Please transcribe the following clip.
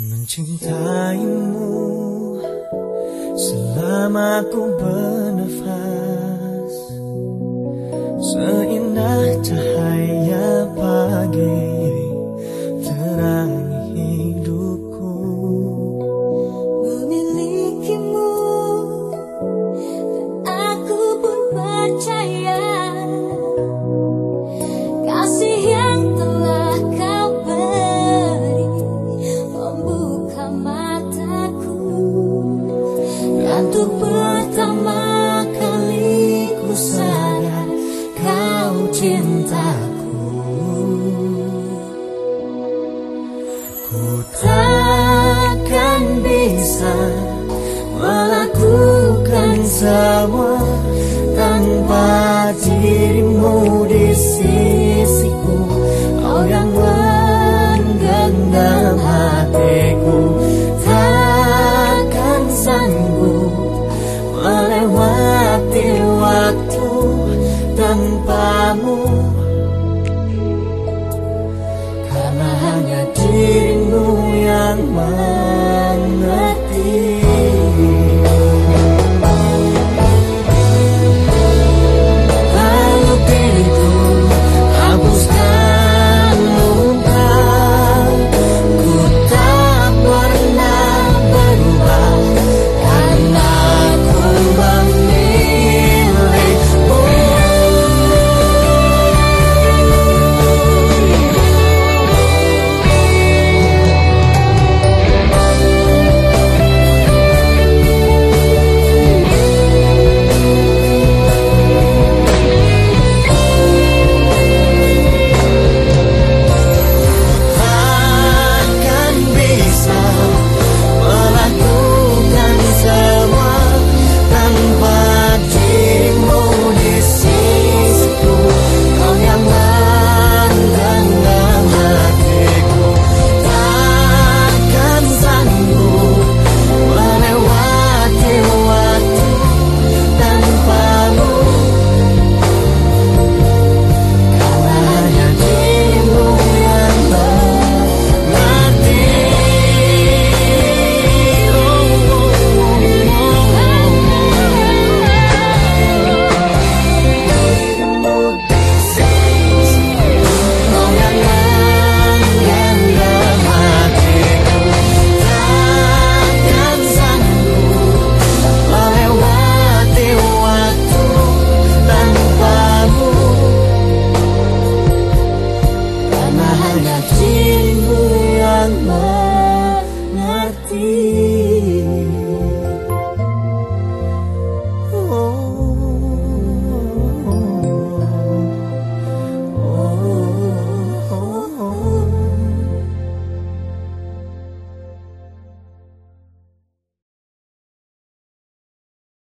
Mencintaimu selama ku bernafas. Seindah cahaya pagi terangi hidupku. Memilikimu dan aku pun percaya takkan bisa melakukan semua tanpa dirimu di sini.